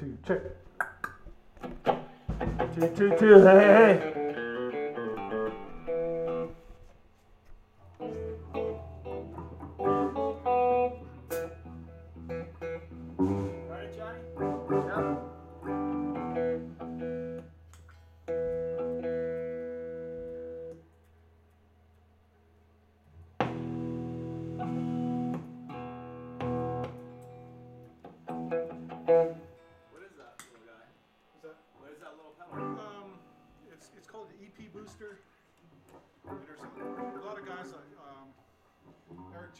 two, check. Two, two, two, hey, hey.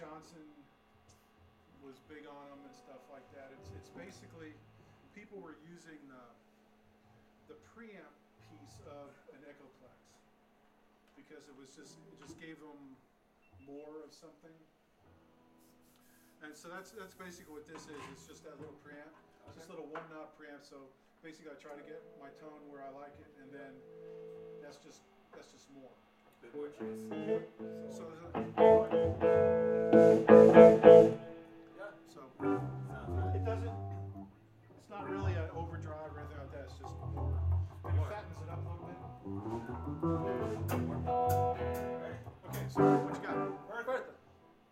Johnson was big on them and stuff like that. It's, it's basically, people were using the, the preamp piece of an Echoplex. Because it was just, it just gave them more of something. And so that's, that's basically what this is, it's just that little preamp. It's just a little one knob preamp, so basically I try to get my tone where I like it, and then that's just, that's just more. Big boy chase. So, uh, Yeah. so it doesn't, it's not really an overdrive or anything like that, it's just it fattens it up a little bit. Okay, so what you got? Bertha.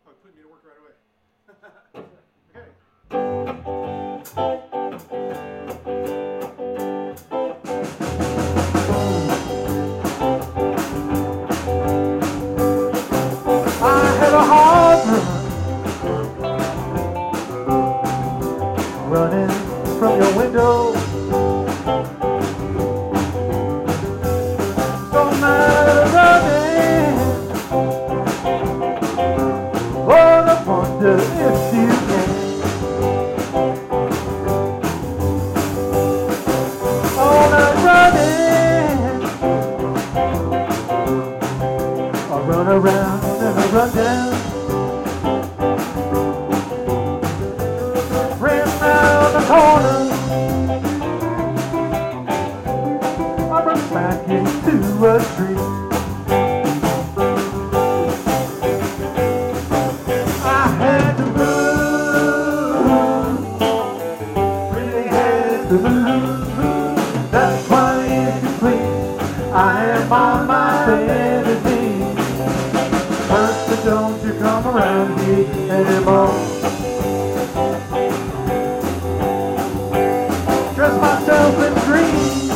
Oh, put me to work right away. I wonder if you don't you come around me anymore. Dress myself in green.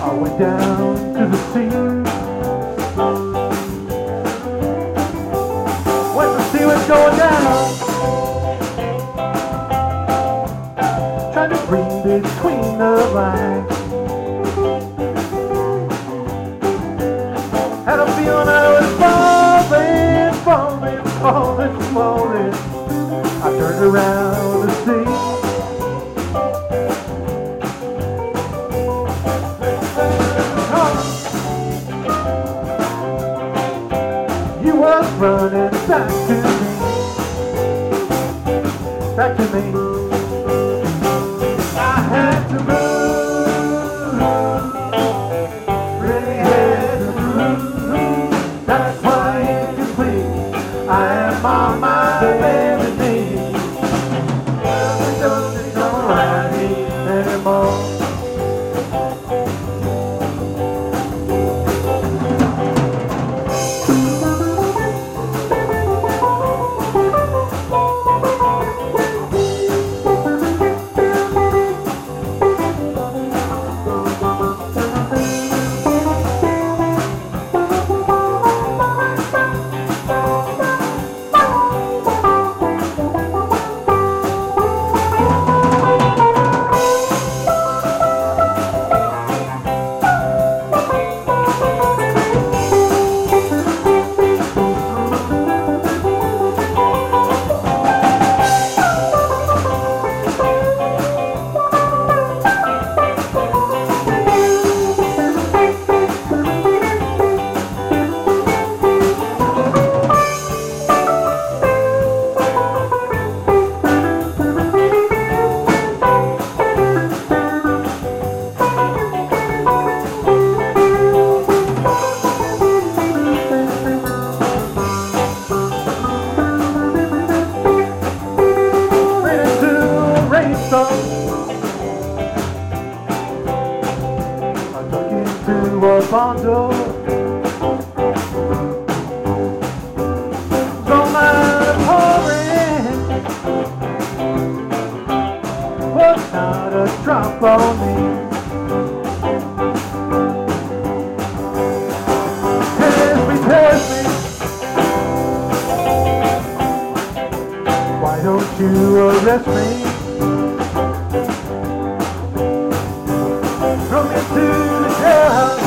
I went down to the sea. Went to see what's going down. Trying to read between the lines. Around to see. You was running back to me, back to me. Don't you arrest me? Throw me to the jailhouse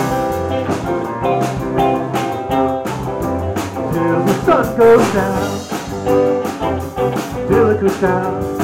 till the sun goes down. Till it goes down.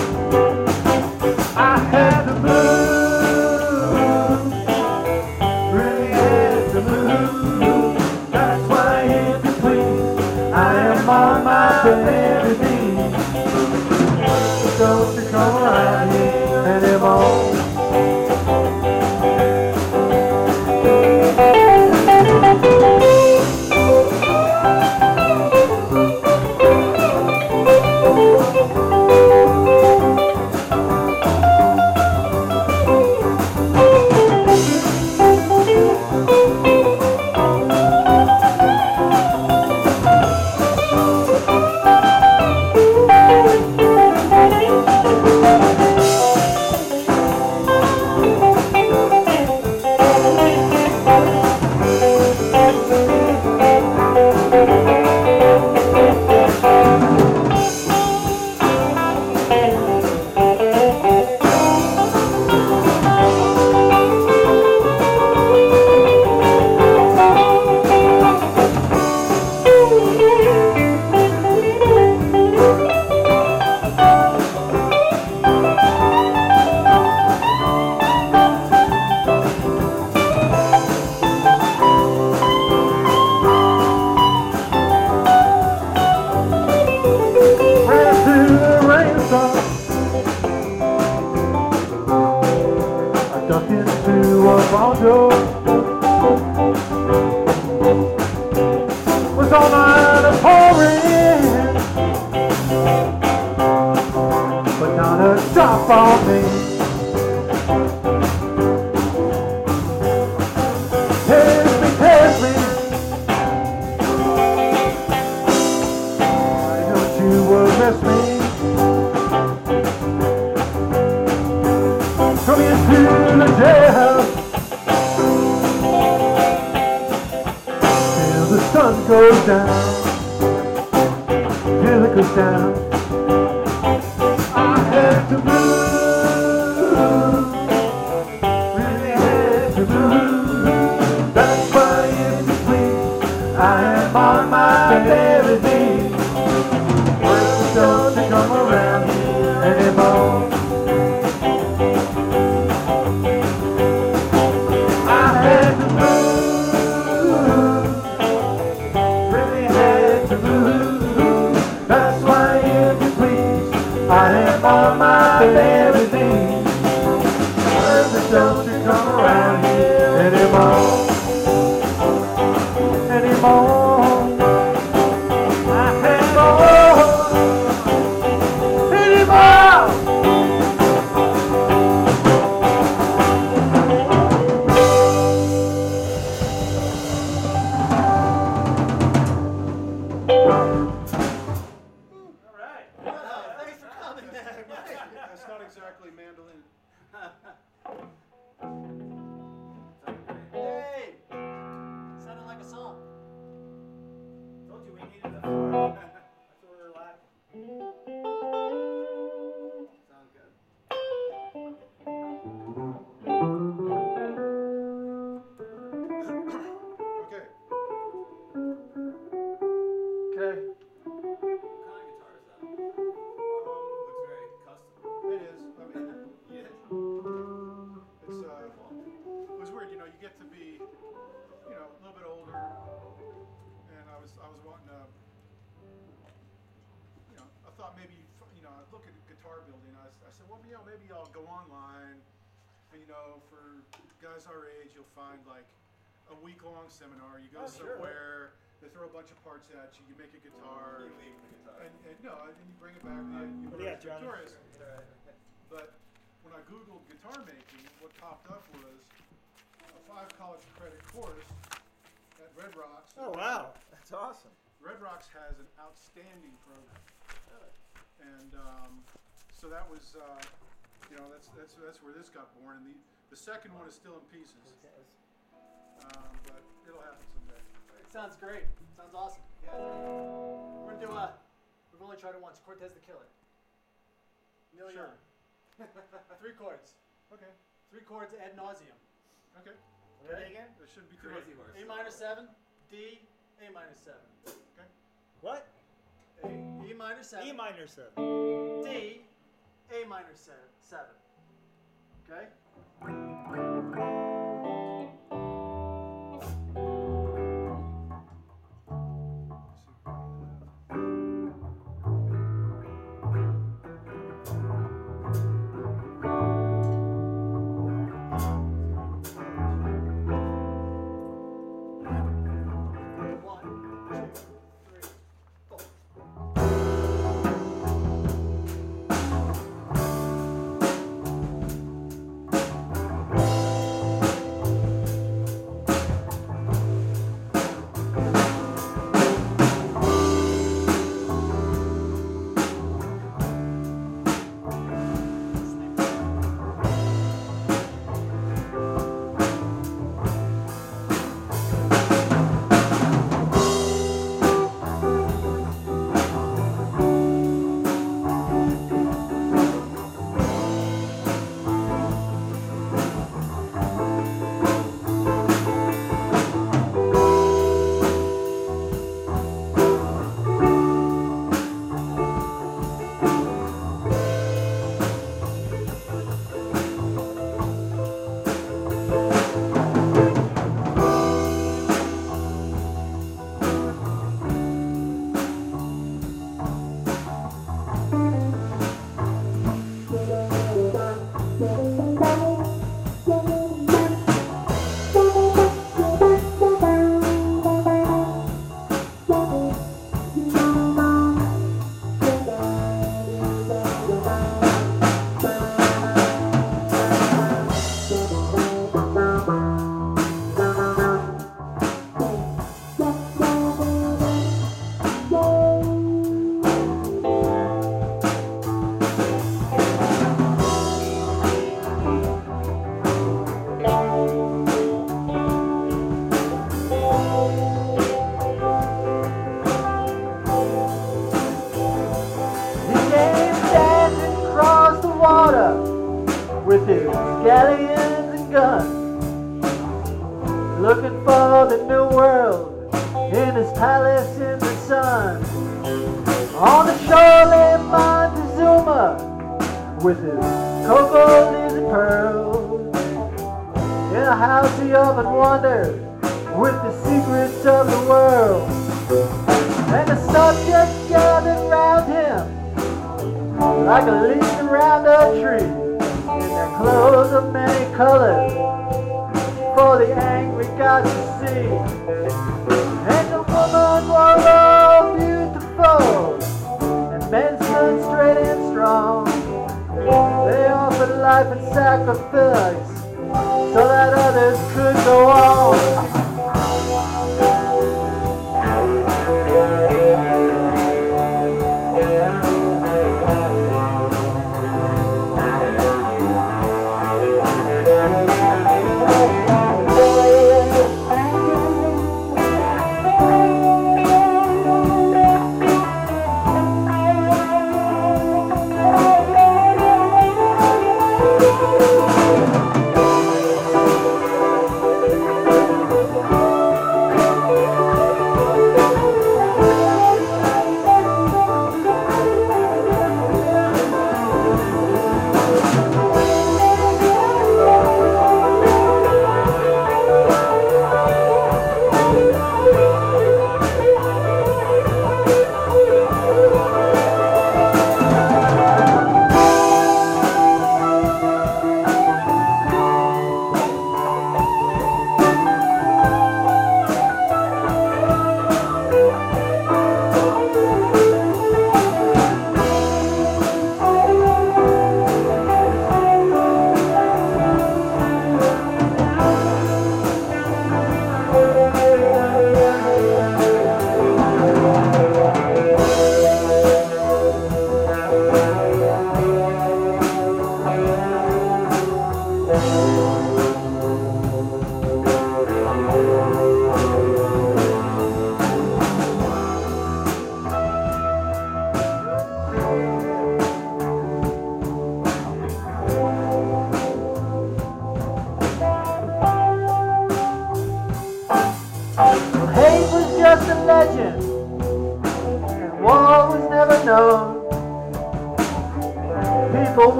Exactly mandolin. Hey! Sounded like a song. Told you we needed the floor. That's what we were lacking. Look at guitar building. I said, well, you know, maybe I'll go online, and you know, for guys our age, you'll find like a week long seminar. You go Oh, sure. somewhere, they throw a bunch of parts at you, you make a guitar. You leave the guitar. And, and no, and then you bring it back. Uh, you, you What do were you got, Johnny? victorious. Alright. But when I googled guitar making, what popped up was a five college credit course at Red Rocks. Oh wow, that's awesome. Red Rocks has an outstanding program, and um, so that was, uh, you know, that's that's that's where this got born, and the the second one is still in pieces, um, but it'll happen someday. It sounds great. Sounds awesome. Yeah. We're gonna do a, we've only tried it once. Cortez the Killer. Neil Sure. Young. Three chords. Okay. Three chords ad nauseum. Okay. Okay? again? That shouldn't be Crazy hard. A minor seven, D, A minor seven. Okay. What? A, E minor seven, E minor seven. D, A minor seven, seven. Okay? Pearls. In a house he often wondered with the secrets of the world. And the subjects gathered round him like a leaf around a tree in their clothes of many colors for the angry God to see. And the woman was all beautiful, and men stood straight and strong. Life and sacrifice so that others could go on.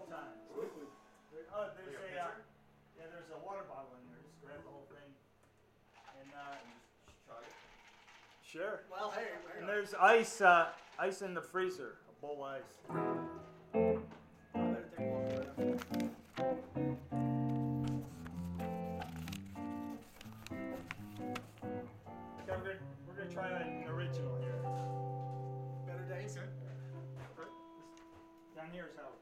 fill. There, oh, there's a, uh, yeah, there's a water bottle in there. Just grab the whole thing and uh, just chug it. Sure. Well, hey, and there's ice, uh, ice in the freezer, a bowl of ice. We're, gonna, try an original here. Better days. Okay. Down here is how.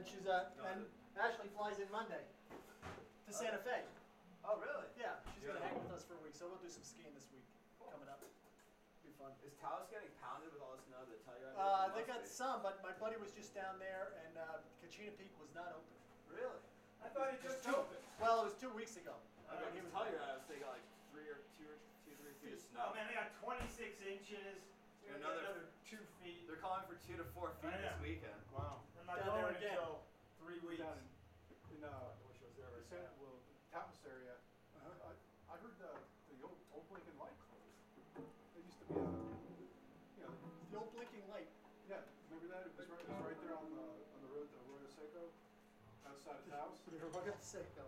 then she's uh, and. Ashley flies in Monday to Santa Fe. Oh, really? Yeah, she's gonna hang with us for a week, so we'll do some skiing this week coming up. Be fun. Is Taos getting pounded with all the snow that Telluride? Uh, is? they Must got be. some, but my buddy was just down there, and uh, Kachina Peak was not open. Really? I thought it just opened. Well, it was two weeks ago. I Uh, mean, he in was- Telluride, I was thinking like three or two or two, three feet of snow. Oh man, they got 26 inches. Another- another two feet. They're calling for two to four feet this weekend. Wow. I'm not Down there again. until three weeks. Down in, in uh, I wish I was there the right San, now. well, Taos area, I, I heard the, the old, old Blinking Light closed. It used to be a, you know, The old blinking light. yeah, remember that? It was right, it was right there on the, on the road to Arroyo Seco, outside of Taos. We're Seco.